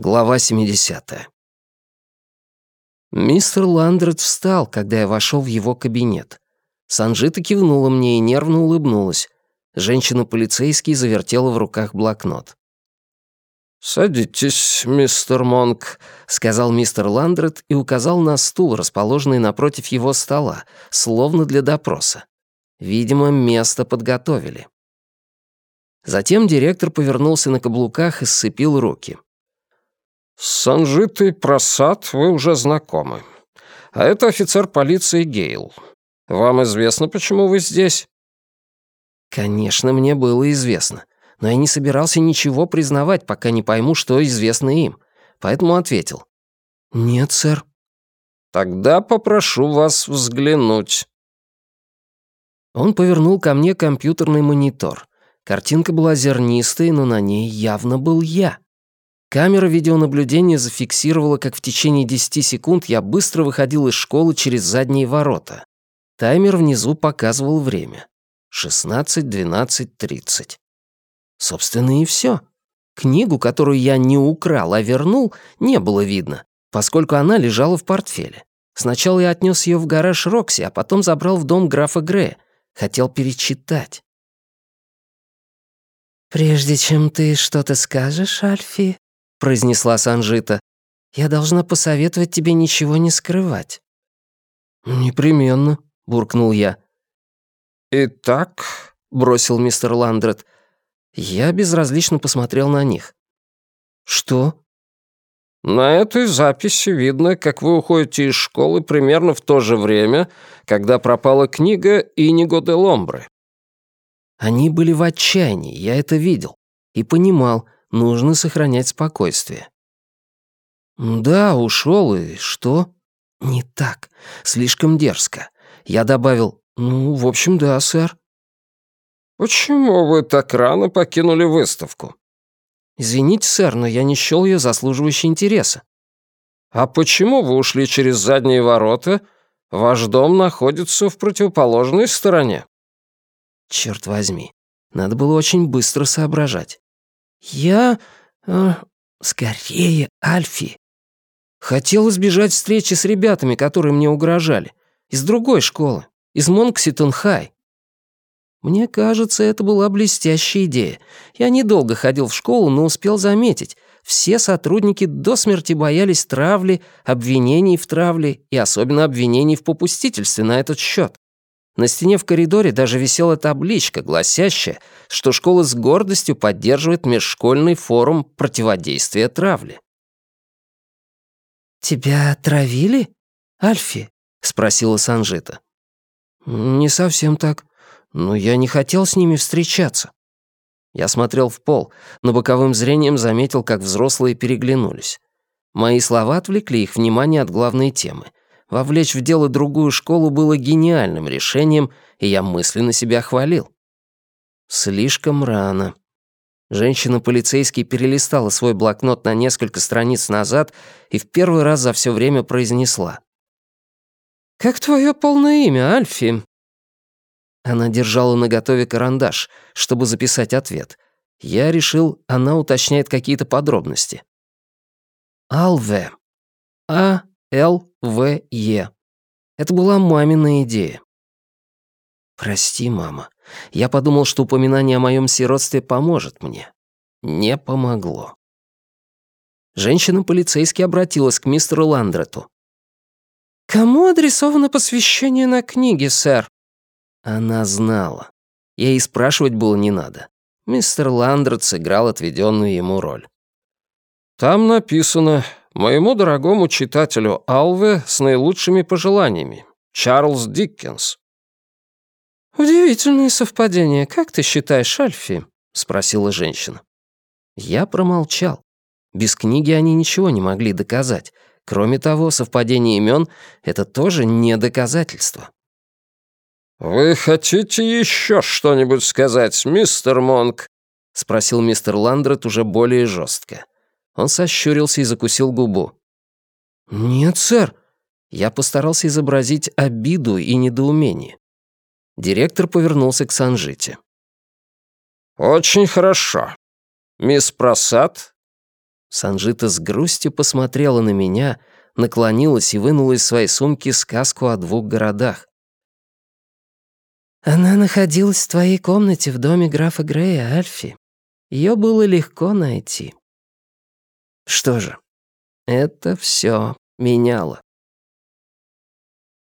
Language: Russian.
Глава 70. Мистер Ландред встал, когда я вошел в его кабинет. Санжита кивнула мне и нервно улыбнулась. Женщина-полицейский завертела в руках блокнот. «Садитесь, мистер Монк», — сказал мистер Ландред и указал на стул, расположенный напротив его стола, словно для допроса. Видимо, место подготовили. Затем директор повернулся на каблуках и сцепил руки. «С Санжитой Просад вы уже знакомы. А это офицер полиции Гейл. Вам известно, почему вы здесь?» Конечно, мне было известно, но я не собирался ничего признавать, пока не пойму, что известно им. Поэтому ответил. «Нет, сэр». «Тогда попрошу вас взглянуть». Он повернул ко мне компьютерный монитор. Картинка была зернистой, но на ней явно был я. Камера видеонаблюдения зафиксировала, как в течение 10 секунд я быстро выходил из школы через задние ворота. Таймер внизу показывал время. 16, 12, 30. Собственно, и все. Книгу, которую я не украл, а вернул, не было видно, поскольку она лежала в портфеле. Сначала я отнес ее в гараж Рокси, а потом забрал в дом графа Грея. Хотел перечитать. «Прежде чем ты что-то скажешь, Альфи, — произнесла Санжита. «Я должна посоветовать тебе ничего не скрывать». «Непременно», — буркнул я. «Итак», — бросил мистер Ландред, — я безразлично посмотрел на них. «Что?» «На этой записи видно, как вы уходите из школы примерно в то же время, когда пропала книга Иниго де Ломбры». Они были в отчаянии, я это видел, и понимал — нужно сохранять спокойствие. «Да, ушел и что?» «Не так. Слишком дерзко». Я добавил, «Ну, в общем, да, сэр». «Почему вы так рано покинули выставку?» «Извините, сэр, но я не счёл ее заслуживающей интереса». «А почему вы ушли через задние ворота? Ваш дом находится в противоположной стороне». Черт возьми, надо было очень быстро соображать. «Я... Э, скорее, Альфи. Хотел избежать встречи с ребятами, которые мне угрожали. Из другой школы, из Монкситон-Хай. Мне кажется, это была блестящая идея. Я недолго ходил в школу, но успел заметить, все сотрудники до смерти боялись травли, обвинений в травле и особенно обвинений в попустительстве на этот счет. На стене в коридоре даже висела табличка, гласящая, что школа с гордостью поддерживает межшкольный форум противодействия травле. «Тебя травили, Альфи?» — спросила Санжита. «Не совсем так, но я не хотел с ними встречаться». Я смотрел в пол, но боковым зрением заметил, как взрослые переглянулись. Мои слова отвлекли их внимание от главной темы — Вовлечь в дело другую школу было гениальным решением, и я мысленно себя хвалил. Слишком рано. Женщина-полицейский перелистала свой блокнот на несколько страниц назад и в первый раз за все время произнесла. «Как твое полное имя, Альфи?» Она держала наготове карандаш, чтобы записать ответ. Я решил, она уточняет какие-то подробности. «Алве. А Л.В.Е. Это была мамина идея. «Прости, мама. Я подумал, что упоминание о моем сиротстве поможет мне. Не помогло». Женщина-полицейский обратилась к мистеру Ландрету. «Кому адресовано посвящение на книге, сэр?» Она знала. Ей спрашивать было не надо. Мистер Ландрет сыграл отведенную ему роль. «Там написано Моему дорогому читателю Алве с наилучшими пожеланиями. Чарльз Диккенс». «Удивительное совпадение. Как ты считаешь, Альфи?» — спросила женщина. Я промолчал. Без книги они ничего не могли доказать. Кроме того, совпадение имен — это тоже не доказательство. «Вы хотите еще что-нибудь сказать, мистер Монк?» — спросил мистер Ландрет уже более жестко. Он сощурился и закусил губу. «Нет, сэр». Я постарался изобразить обиду и недоумение. Директор повернулся к Санжите. «Очень хорошо. Мисс Просад, Санжита с грустью посмотрела на меня, наклонилась и вынула из своей сумки сказку о двух городах. «Она находилась в твоей комнате в доме графа Грея, Альфи. Ее было легко найти». Что же, это все меняло.